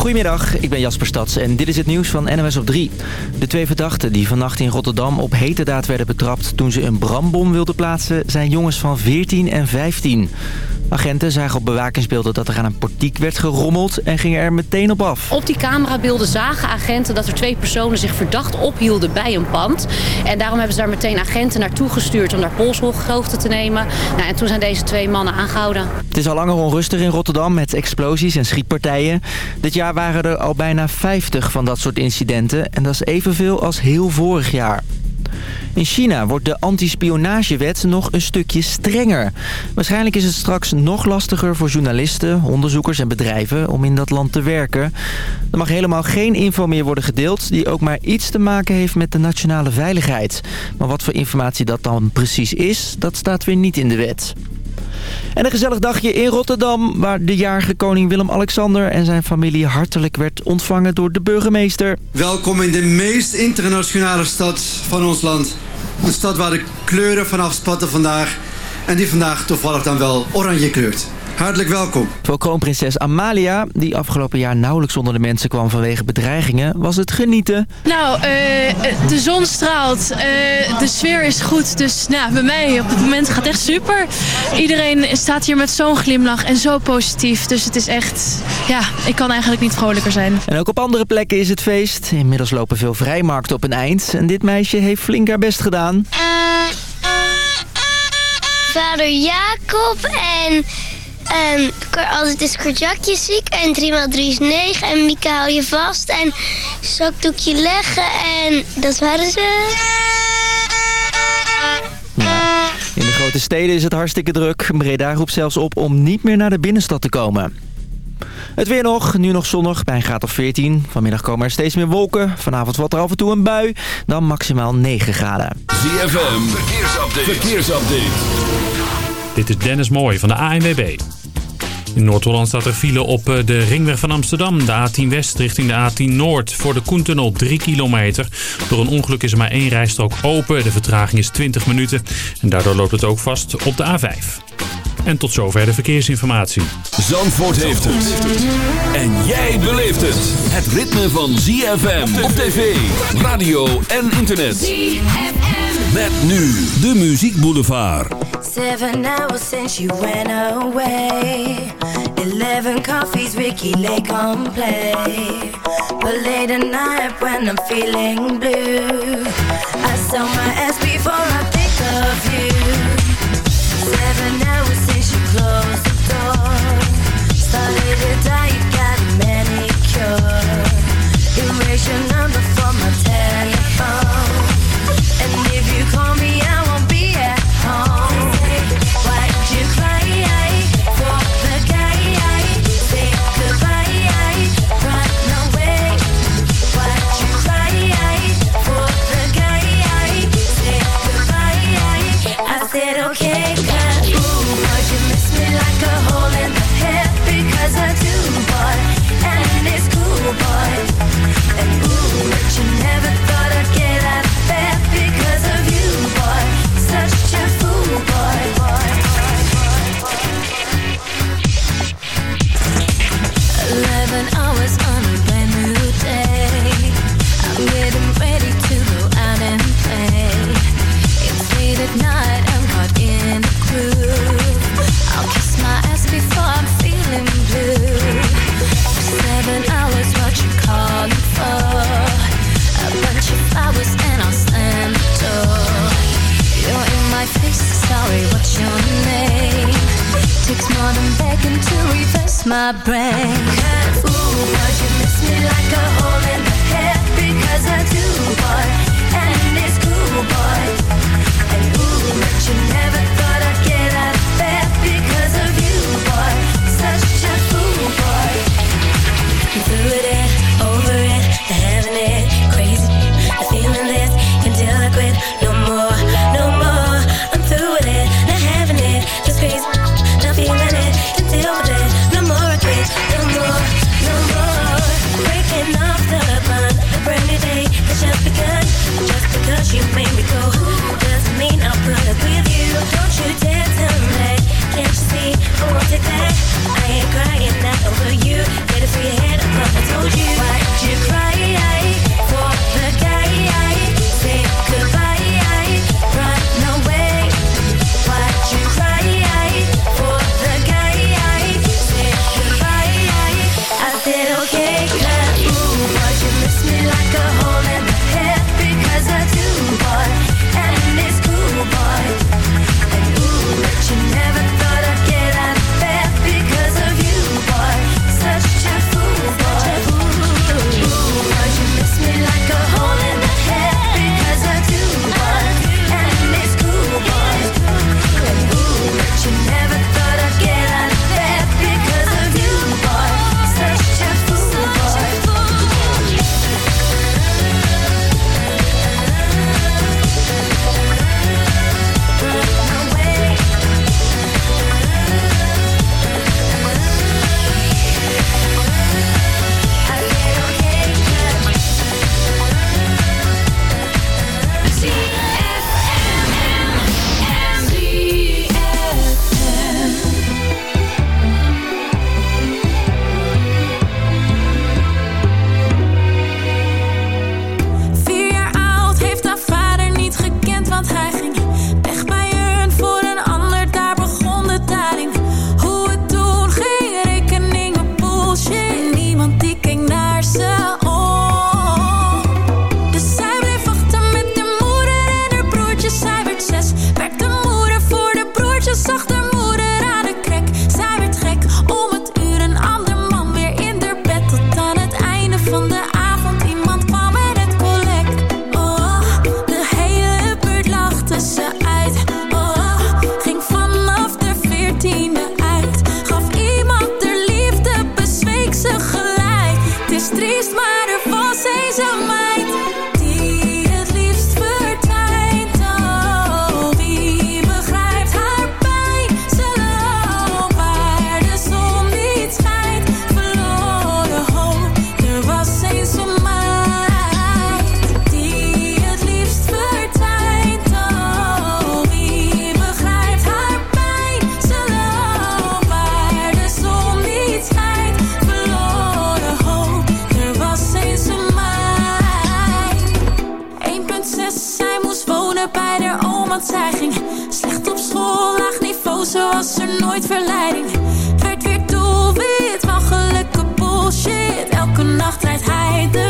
Goedemiddag, ik ben Jasper Stads en dit is het nieuws van NMS op 3. De twee verdachten die vannacht in Rotterdam op hete daad werden betrapt... toen ze een brandbom wilden plaatsen, zijn jongens van 14 en 15. Agenten zagen op bewakingsbeelden dat er aan een portiek werd gerommeld... en gingen er meteen op af. Op die camerabeelden zagen agenten dat er twee personen zich verdacht ophielden bij een pand. En daarom hebben ze daar meteen agenten naartoe gestuurd om daar polshoogte te nemen. Nou, en toen zijn deze twee mannen aangehouden. Het is al langer onrustig in Rotterdam met explosies en schietpartijen. Dit jaar waren er al bijna 50 van dat soort incidenten en dat is evenveel als heel vorig jaar. In China wordt de antispionagewet nog een stukje strenger. Waarschijnlijk is het straks nog lastiger voor journalisten, onderzoekers en bedrijven om in dat land te werken. Er mag helemaal geen info meer worden gedeeld die ook maar iets te maken heeft met de nationale veiligheid. Maar wat voor informatie dat dan precies is, dat staat weer niet in de wet. En een gezellig dagje in Rotterdam, waar de jarige koning Willem-Alexander en zijn familie hartelijk werd ontvangen door de burgemeester. Welkom in de meest internationale stad van ons land. Een stad waar de kleuren vanaf spatten vandaag en die vandaag toevallig dan wel oranje kleurt. Hartelijk welkom. Voor kroonprinses Amalia, die afgelopen jaar nauwelijks onder de mensen kwam vanwege bedreigingen, was het genieten. Nou, uh, de zon straalt, uh, de sfeer is goed, dus nou, bij mij op het moment gaat het echt super. Iedereen staat hier met zo'n glimlach en zo positief, dus het is echt, ja, ik kan eigenlijk niet vrolijker zijn. En ook op andere plekken is het feest. Inmiddels lopen veel vrijmarkten op een eind en dit meisje heeft flink haar best gedaan. Vader Jacob en en altijd is kortjakje ziek. En 3x3 is 9. En Mieke hou je vast. En zakdoekje leggen. En dat waren ze. in de grote steden is het hartstikke druk. Breda roept zelfs op om niet meer naar de binnenstad te komen. Het weer nog, nu nog zonnig bij een graad of 14. Vanmiddag komen er steeds meer wolken. Vanavond valt er af en toe een bui. Dan maximaal 9 graden. ZFM, verkeersupdate. verkeersupdate. Dit is Dennis Mooij van de ANWB. In Noord-Holland staat er file op eh, de ringweg van Amsterdam. De A10 West richting de A10 Noord. Voor de Koentunnel 3 kilometer. Door een ongeluk is er maar één rijstrook open. De vertraging is 20 minuten. En daardoor loopt het ook vast op de A5. En tot zover de verkeersinformatie. Zandvoort heeft het. En jij beleeft het. Het ritme van ZFM op tv, radio en internet. ZFM. Met nu de Muziek Boulevard. Seven hours since you went away. Eleven coffees, Ricky Lake on play. But late at night when I'm feeling blue, I saw my ass before I think of you. Seven hours since you closed the door. Started to die, you got a manicure. Erase zij ging slecht op school, laag niveau, ze was er nooit verleiding. Werd weer doelwit van gelukkig bullshit, elke nacht rijdt hij de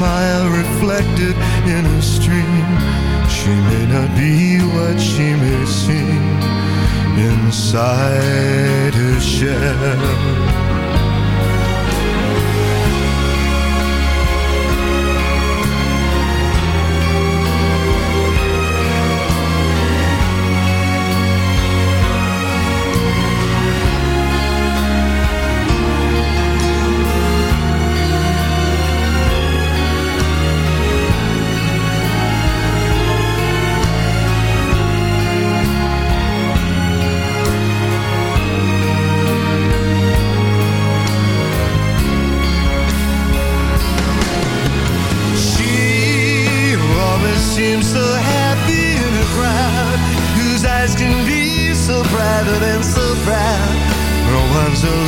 Smile reflected in a stream. She may not be what she may seem inside her shell.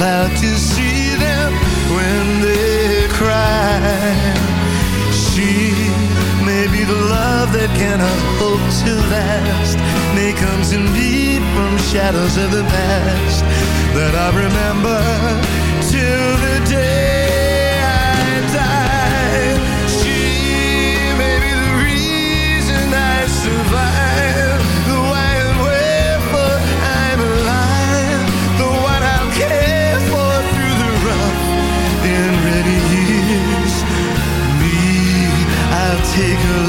Allowed to see them when they cry. She may be the love that cannot hope to last, may comes indeed from shadows of the past that I remember till the day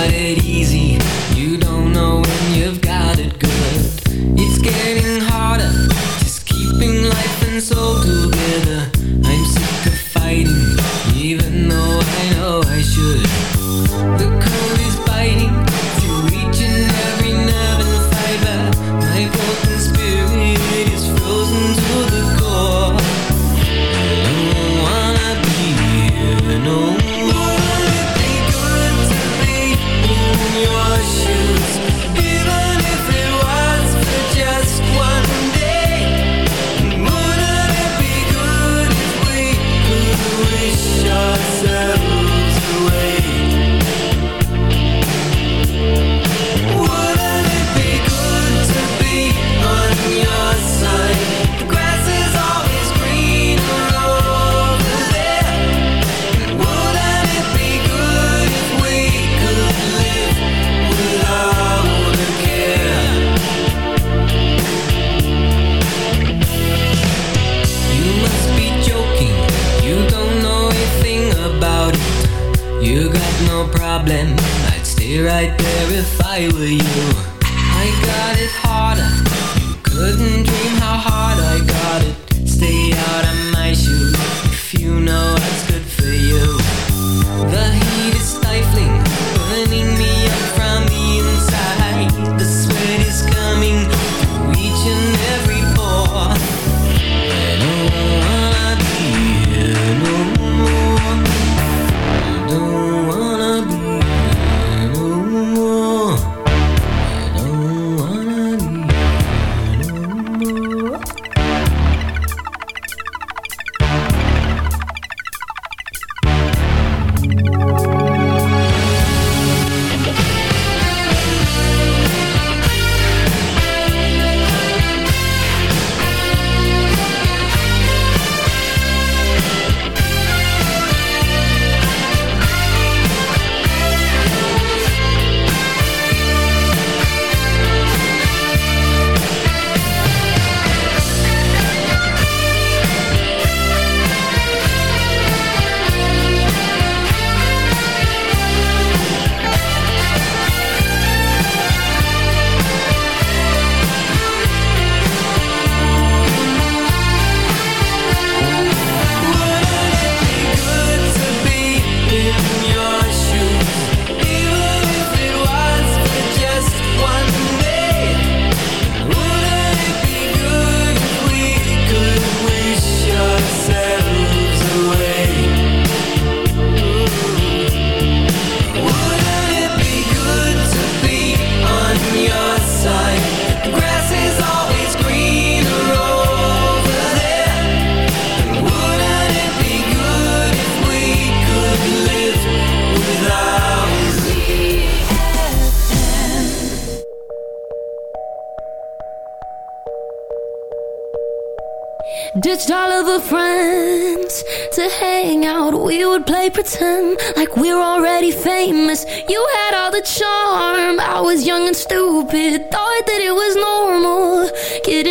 it. You got it easy.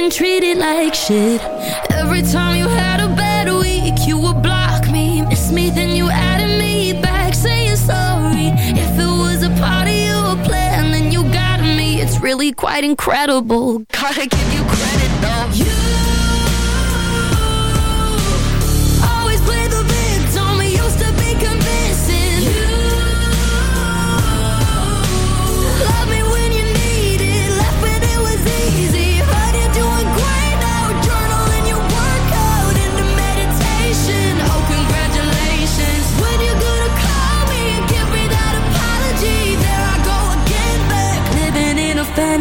getting treated like shit. Every time you had a bad week You would block me, miss me Then you added me back saying sorry. If it was a part of your plan Then you got me. It's really quite incredible. Gotta give you credit though. You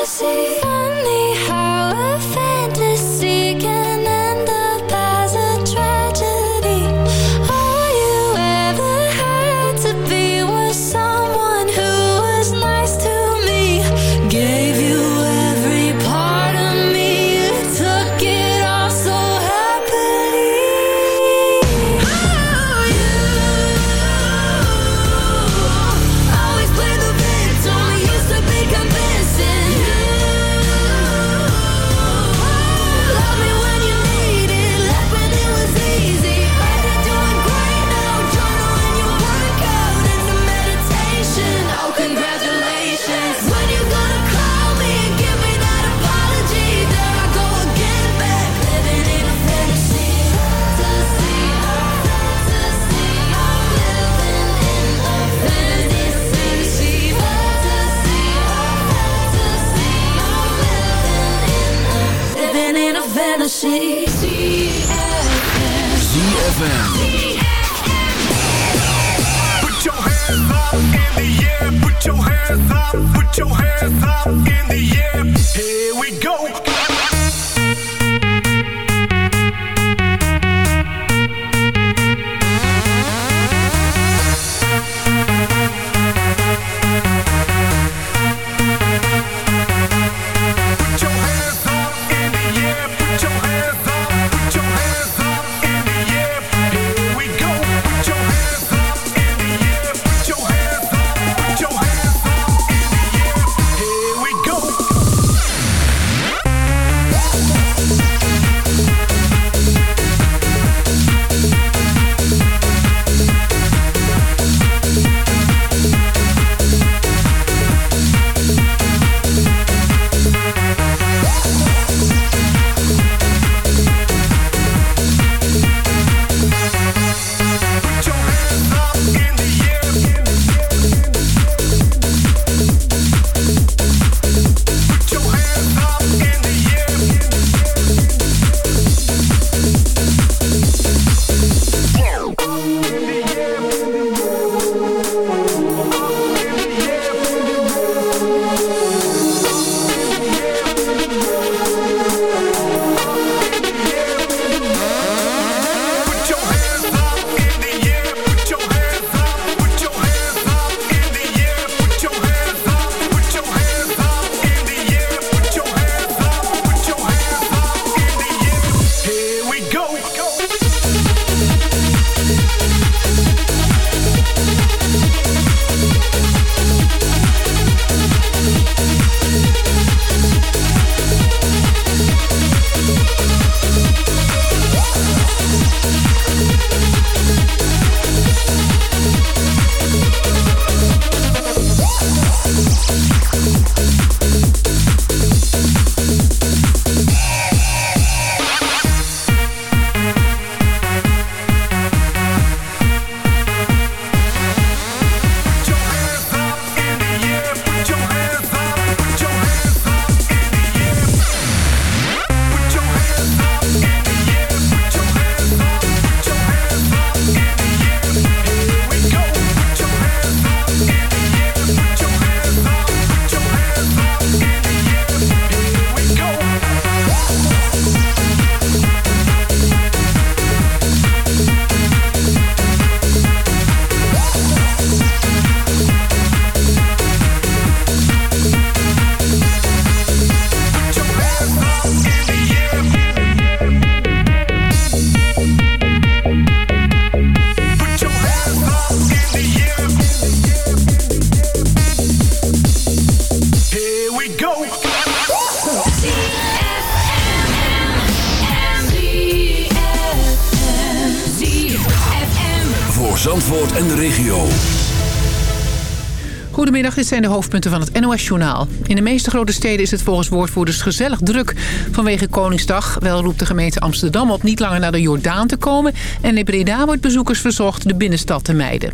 wanna see Zandvoort en de regio. Goedemiddag, dit zijn de hoofdpunten van het NOS-journaal. In de meeste grote steden is het volgens woordvoerders gezellig druk vanwege Koningsdag. Wel roept de gemeente Amsterdam op niet langer naar de Jordaan te komen... en in Breda wordt bezoekers verzocht de binnenstad te mijden.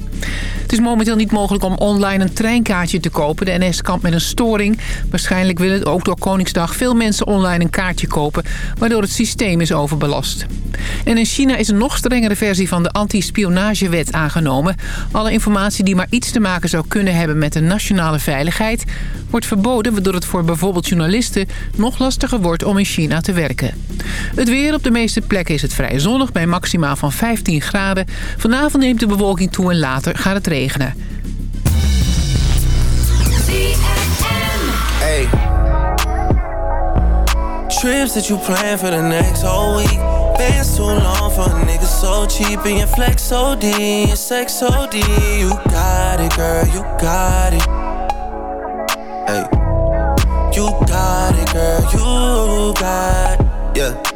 Het is momenteel niet mogelijk om online een treinkaartje te kopen. De NS kampt met een storing. Waarschijnlijk willen ook door Koningsdag veel mensen online een kaartje kopen... waardoor het systeem is overbelast. En in China is een nog strengere versie van de anti-spionagewet aangenomen. Alle informatie die maar iets te maken zou kunnen hebben met de nationale veiligheid... wordt verboden, waardoor het voor bijvoorbeeld journalisten nog lastiger wordt om in China te werken. Het weer op de meeste plekken is het vrij zonnig bij maximaal van 15 graden. Vanavond neemt de bewolking toe en later gaat het regenen. Hey. Trips that you plan for the next whole week. Bands too long for a nigga so cheap. And your flex OD, your sex OD. You got it, girl, you got it. Hey. You got it, girl, you got it. Yeah.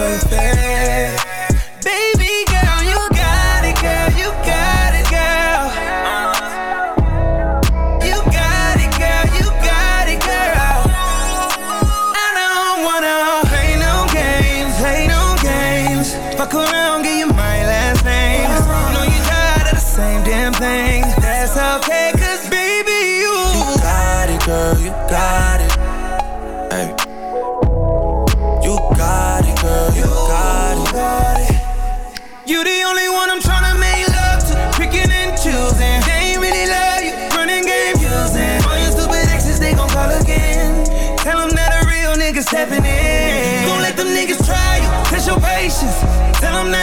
Perfect.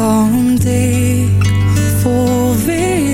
warm day voor weer.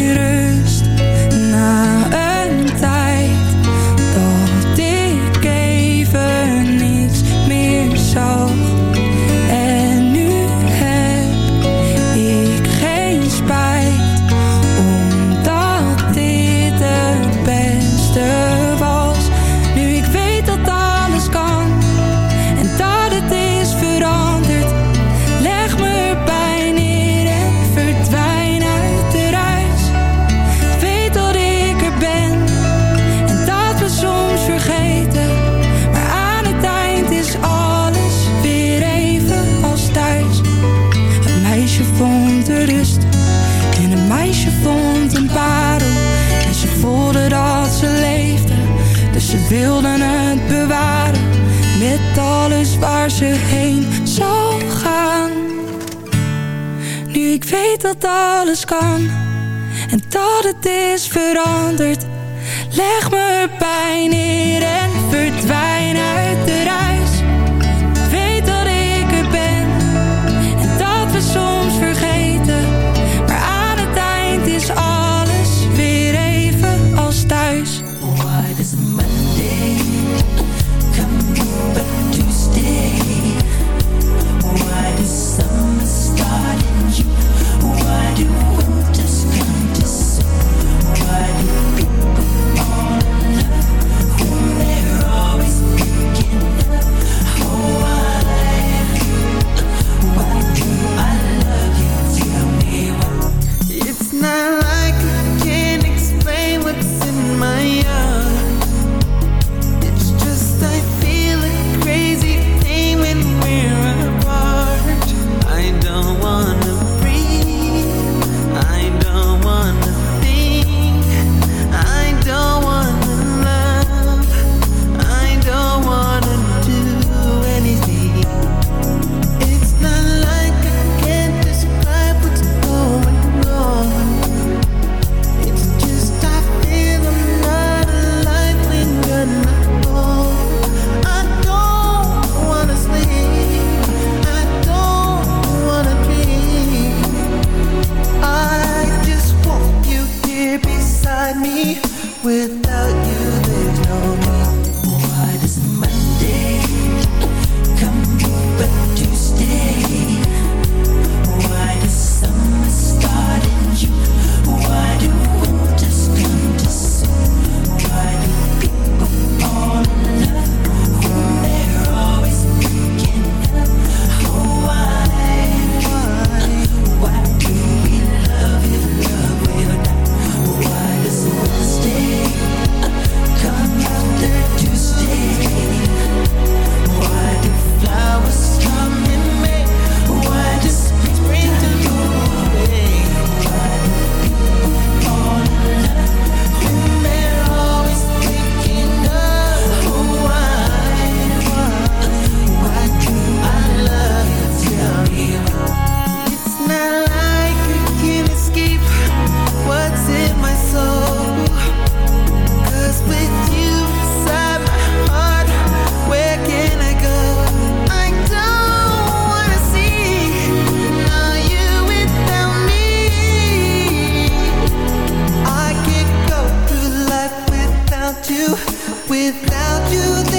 do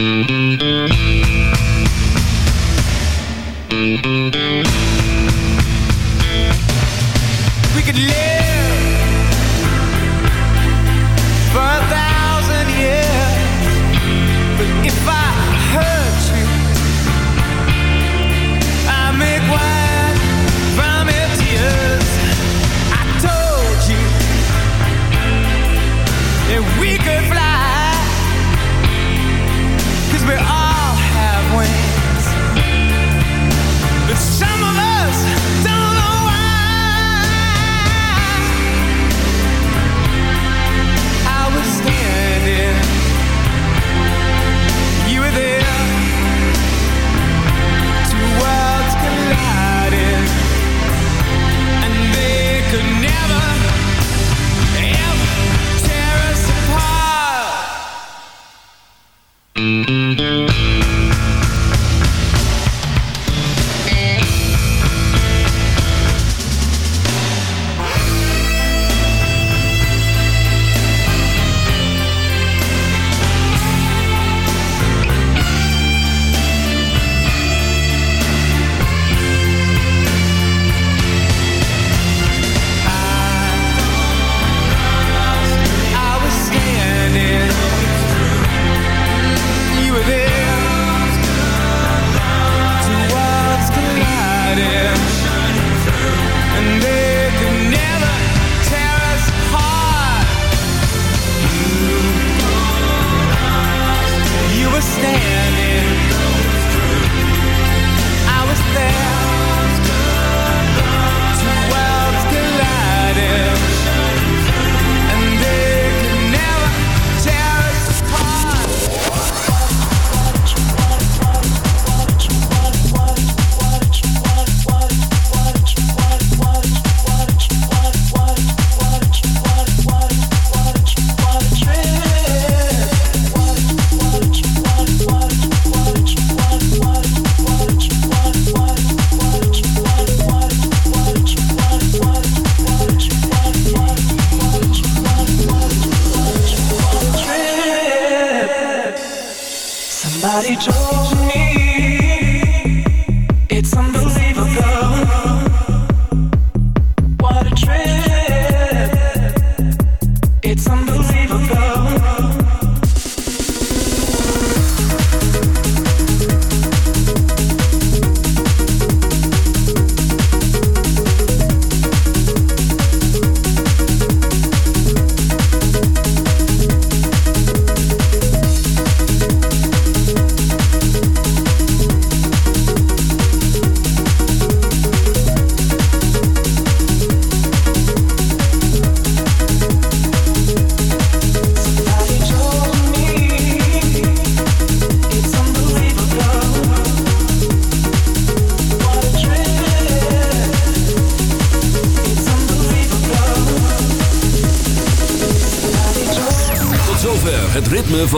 Mm-hmm.